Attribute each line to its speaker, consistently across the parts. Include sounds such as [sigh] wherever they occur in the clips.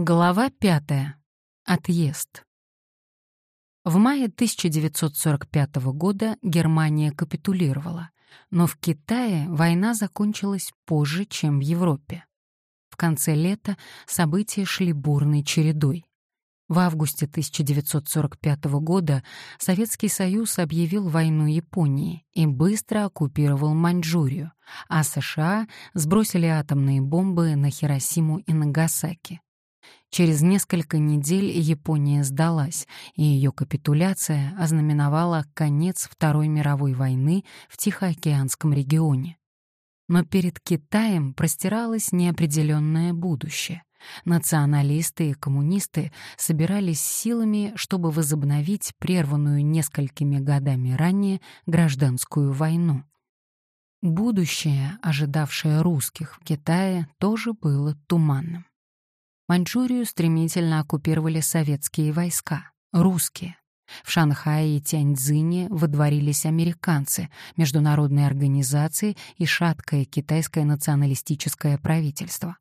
Speaker 1: Глава пятая. Отъезд. В мае 1945 года Германия капитулировала, но в Китае война закончилась позже, чем в Европе. В конце лета события шли бурной чередой. В августе 1945 года Советский Союз объявил войну Японии и быстро оккупировал Маньчжурию, а США сбросили атомные бомбы на Хиросиму и Нагасаки. Через несколько недель Япония сдалась, и ее капитуляция ознаменовала конец Второй мировой войны в Тихоокеанском регионе. Но перед Китаем простиралось неопределенное будущее. Националисты и коммунисты собирались силами, чтобы возобновить прерванную несколькими годами ранее гражданскую войну. Будущее, ожидавшее русских в Китае, тоже было туманным. Маньчжурию стремительно оккупировали советские войска, русские. В Шанхае и Тяньцзине выдворились американцы, международные организации и шаткое китайское националистическое правительство.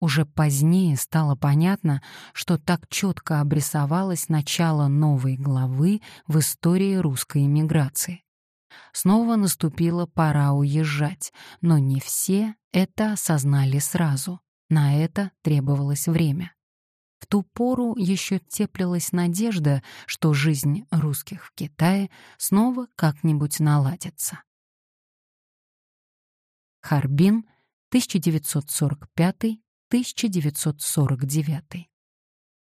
Speaker 1: Уже позднее стало понятно, что так четко обрисовалось начало новой главы в истории русской эмиграции. Снова наступила пора уезжать, но не все это осознали сразу. На это требовалось время. В ту пору еще теплилась надежда, что жизнь русских в Китае снова как-нибудь наладится. Харбин, 1945 1949.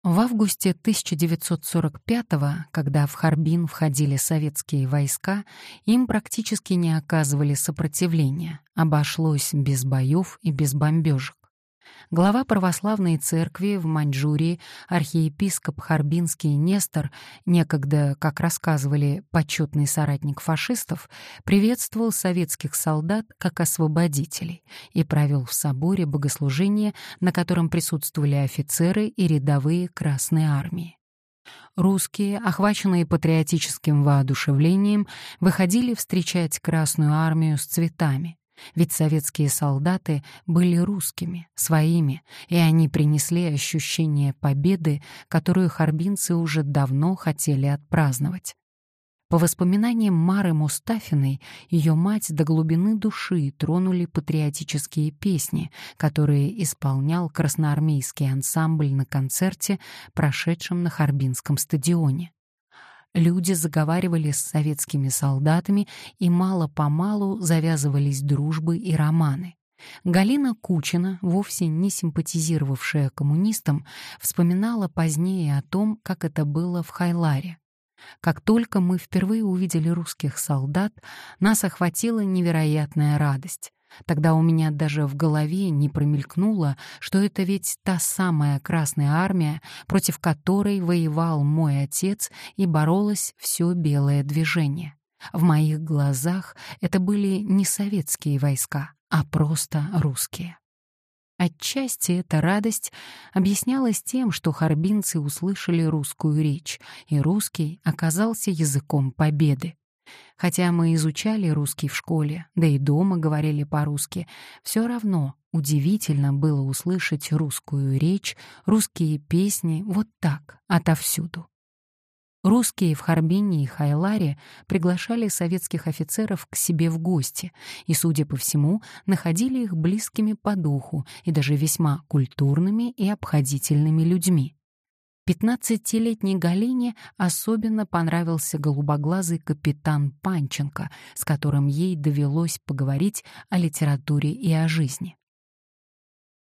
Speaker 1: В августе 1945-го, когда в Харбин входили советские войска, им практически не оказывали сопротивления, обошлось без боев и без бомбежек. Глава православной церкви в Маньчжурии, архиепископ Харбинский Нестор, некогда, как рассказывали, почетный соратник фашистов, приветствовал советских солдат как освободителей и провел в соборе богослужение, на котором присутствовали офицеры и рядовые Красной армии. Русские, охваченные патриотическим воодушевлением, выходили встречать Красную армию с цветами, ведь советские солдаты были русскими, своими, и они принесли ощущение победы, которую харбинцы уже давно хотели отпраздновать. По воспоминаниям Мары Мустафиной, ее мать до глубины души тронули патриотические песни, которые исполнял красноармейский ансамбль на концерте, прошедшем на Харбинском стадионе люди заговаривали с советскими солдатами, и мало-помалу завязывались дружбы и романы. Галина Кучина, вовсе не симпатизировавшая коммунистам, вспоминала позднее о том, как это было в Хайларе. Как только мы впервые увидели русских солдат, нас охватила невероятная радость. Тогда у меня даже в голове не промелькнуло, что это ведь та самая Красная Армия, против которой воевал мой отец и боролось все белое движение. В моих глазах это были не советские войска, а просто русские. Отчасти эта радость объяснялась тем, что харбинцы услышали русскую речь, и русский оказался языком победы. Хотя мы изучали русский в школе, да и дома говорили по-русски, все равно удивительно было услышать русскую речь, русские песни вот так, отовсюду. Русские в Харбине и Хайларе приглашали советских офицеров к себе в гости и, судя по всему, находили их близкими по духу и даже весьма культурными и обходительными людьми. Пятнадцатилетней Галине особенно понравился голубоглазый капитан Панченко, с которым ей довелось поговорить о литературе и о жизни.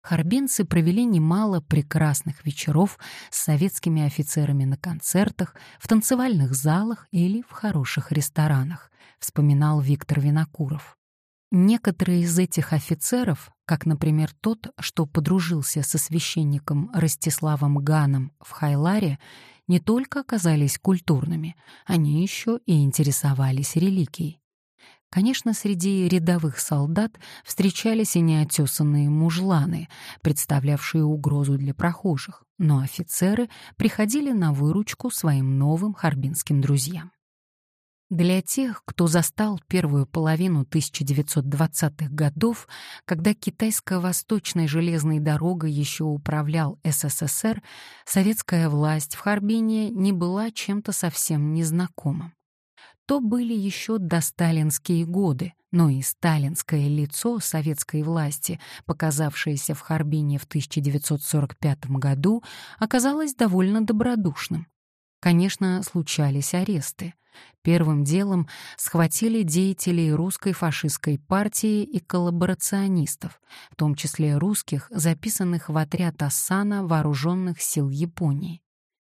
Speaker 1: Харбинцы провели немало прекрасных вечеров с советскими офицерами на концертах, в танцевальных залах или в хороших ресторанах, вспоминал Виктор Винокуров. Некоторые из этих офицеров, как, например, тот, что подружился со священником Ростиславом Ганом в Хайларе, не только оказались культурными, они еще и интересовались религией. Конечно, среди рядовых солдат встречались и неотесанные мужланы, представлявшие угрозу для прохожих, но офицеры приходили на выручку своим новым харбинским друзьям. Для тех, кто застал первую половину 1920-х годов, когда китайско-восточной железной дорогой еще управлял СССР, советская власть в Харбине не была чем-то совсем незнакомым. То были еще досталинские годы, но и сталинское лицо советской власти, показавшееся в Харбине в 1945 году, оказалось довольно добродушным. Конечно, случались аресты. Первым делом схватили деятелей русской фашистской партии и коллаборационистов, в том числе русских, записанных в отряд Ассана вооруженных сил Японии.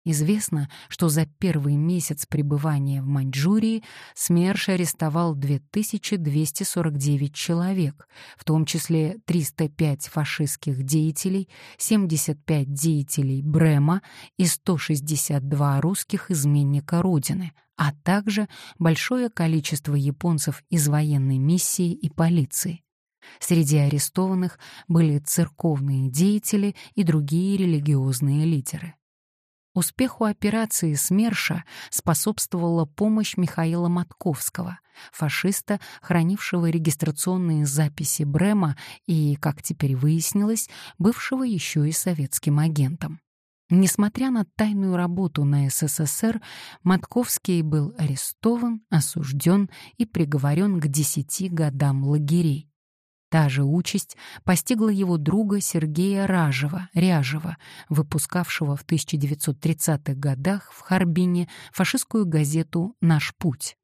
Speaker 1: Известно, что за первый месяц пребывания в Маньчжурии СМЕРШ арестовал 2249 человек, в том числе 305 фашистских деятелей, 75 деятелей Брема и 162 русских изменника Родины, а также большое количество японцев из военной миссии и полиции. Среди арестованных были церковные деятели и другие религиозные лидеры. Успеху операции СМЕРШа способствовала помощь Михаила Матковского, фашиста, хранившего регистрационные записи Брема и, как теперь выяснилось, бывшего еще и советским агентом. Несмотря на тайную работу на СССР, Матковский был арестован, осужден и приговорен к десяти годам лагерей. Та же участь постигла его друга Сергея Ражева, Ряжева, выпускавшего в 1930-х годах в Харбине фашистскую газету «Наш путь».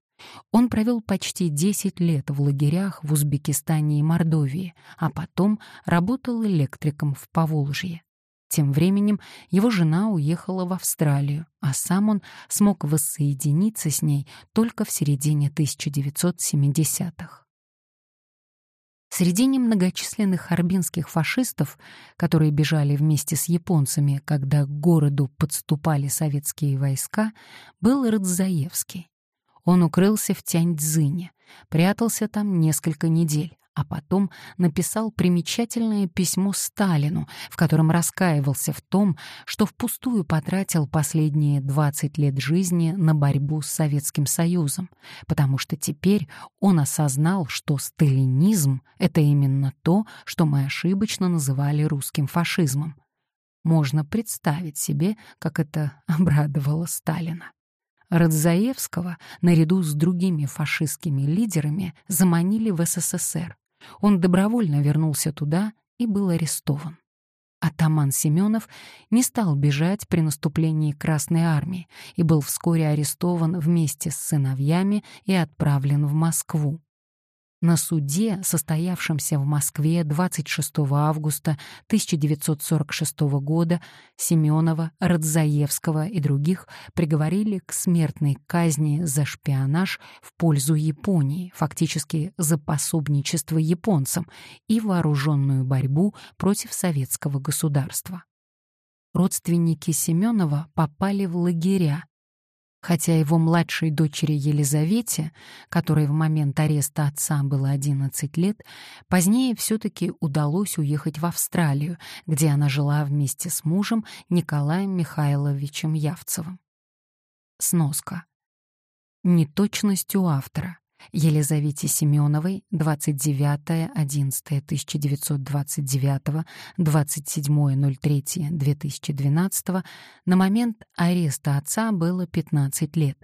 Speaker 1: Он провел почти 10 лет в лагерях в Узбекистане и Мордовии, а потом работал электриком в Поволжье. Тем временем его жена уехала в Австралию, а сам он смог воссоединиться с ней только в середине 1970-х. Среди немногочисленных харбинских фашистов, которые бежали вместе с японцами, когда к городу подступали советские войска, был Рыдзаевский. Он укрылся в Тяньцзине, прятался там несколько недель, а потом написал примечательное письмо Сталину, в котором раскаивался в том, что впустую потратил последние 20 лет жизни на борьбу с Советским Союзом, потому что теперь он осознал, что сталинизм — это именно то, что мы ошибочно называли русским фашизмом. Можно представить себе, как это [laughs] обрадовало Сталина. Радзаевского наряду с другими фашистскими лидерами заманили в СССР, он добровольно вернулся туда и был арестован. Атаман Семенов не стал бежать при наступлении Красной Армии и был вскоре арестован вместе с сыновьями и отправлен в Москву. На суде, состоявшемся в Москве 26 августа 1946 года, Семенова, Радзаевского и других приговорили к смертной казни за шпионаж в пользу Японии, фактически за пособничество японцам и вооруженную борьбу против советского государства. Родственники Семенова попали в лагеря, хотя его младшей дочери Елизавете, которой в момент ареста отца было 11 лет, позднее все-таки удалось уехать в Австралию, где она жила вместе с мужем Николаем Михайловичем Явцевым. Сноска. Неточностью автора. Елизавете Семеновой 29.11.1929, 27.03.2012 на момент ареста отца было 15 лет.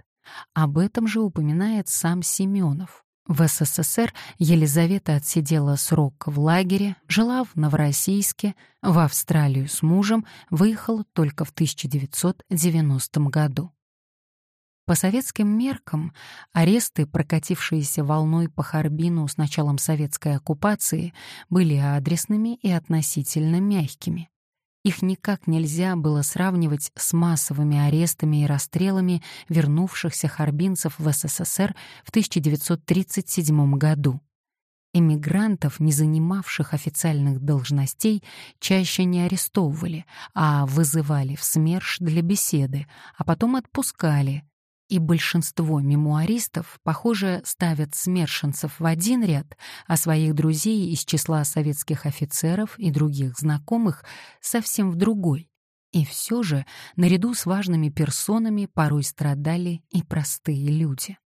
Speaker 1: Об этом же упоминает сам Семенов. В СССР Елизавета отсидела срок в лагере, жила в Новороссийске, в Австралию с мужем, выехала только в 1990 году. По советским меркам, аресты, прокатившиеся волной по Харбину с началом советской оккупации, были адресными и относительно мягкими. Их никак нельзя было сравнивать с массовыми арестами и расстрелами вернувшихся харбинцев в СССР в 1937 году. Эмигрантов, не занимавших официальных должностей, чаще не арестовывали, а вызывали в СМЕРШ для беседы, а потом отпускали, и большинство мемуаристов, похоже, ставят смершенцев в один ряд, а своих друзей из числа советских офицеров и других знакомых совсем в другой. И все же, наряду с важными персонами порой страдали и простые люди.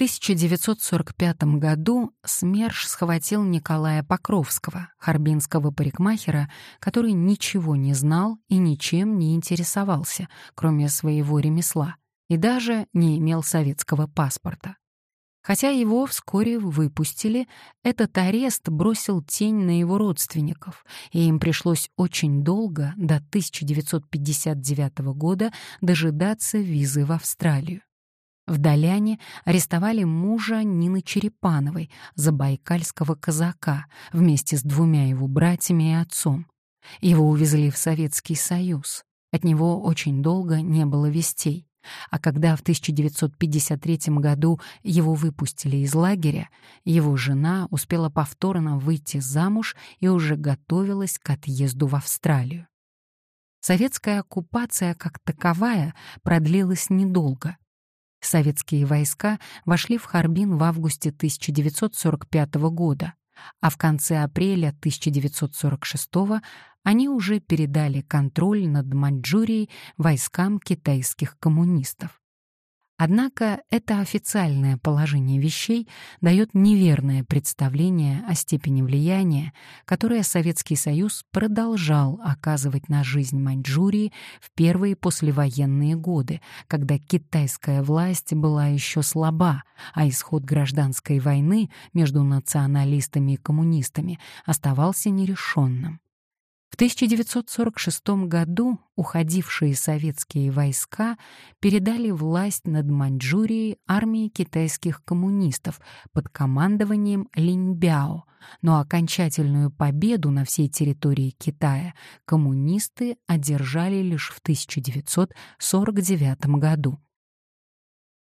Speaker 1: 1945 году СМЕРШ схватил Николая Покровского, харбинского парикмахера, который ничего не знал и ничем не интересовался, кроме своего ремесла, и даже не имел советского паспорта. Хотя его вскоре выпустили, этот арест бросил тень на его родственников, и им пришлось очень долго, до 1959 года, дожидаться визы в Австралию. В Доляне арестовали мужа Нины Черепановой, забайкальского казака, вместе с двумя его братьями и отцом. Его увезли в Советский Союз. От него очень долго не было вестей. А когда в 1953 году его выпустили из лагеря, его жена успела повторно выйти замуж и уже готовилась к отъезду в Австралию. Советская оккупация как таковая продлилась недолго. Советские войска вошли в Харбин в августе 1945 года, а в конце апреля 1946 они уже передали контроль над Маньчжурией войскам китайских коммунистов. Однако это официальное положение вещей дает неверное представление о степени влияния, которое Советский Союз продолжал оказывать на жизнь Маньчжурии в первые послевоенные годы, когда китайская власть была еще слаба, а исход гражданской войны между националистами и коммунистами оставался нерешенным. В 1946 году уходившие советские войска передали власть над Маньчжурией армии китайских коммунистов под командованием Линьбяо, но окончательную победу на всей территории Китая коммунисты одержали лишь в 1949 году.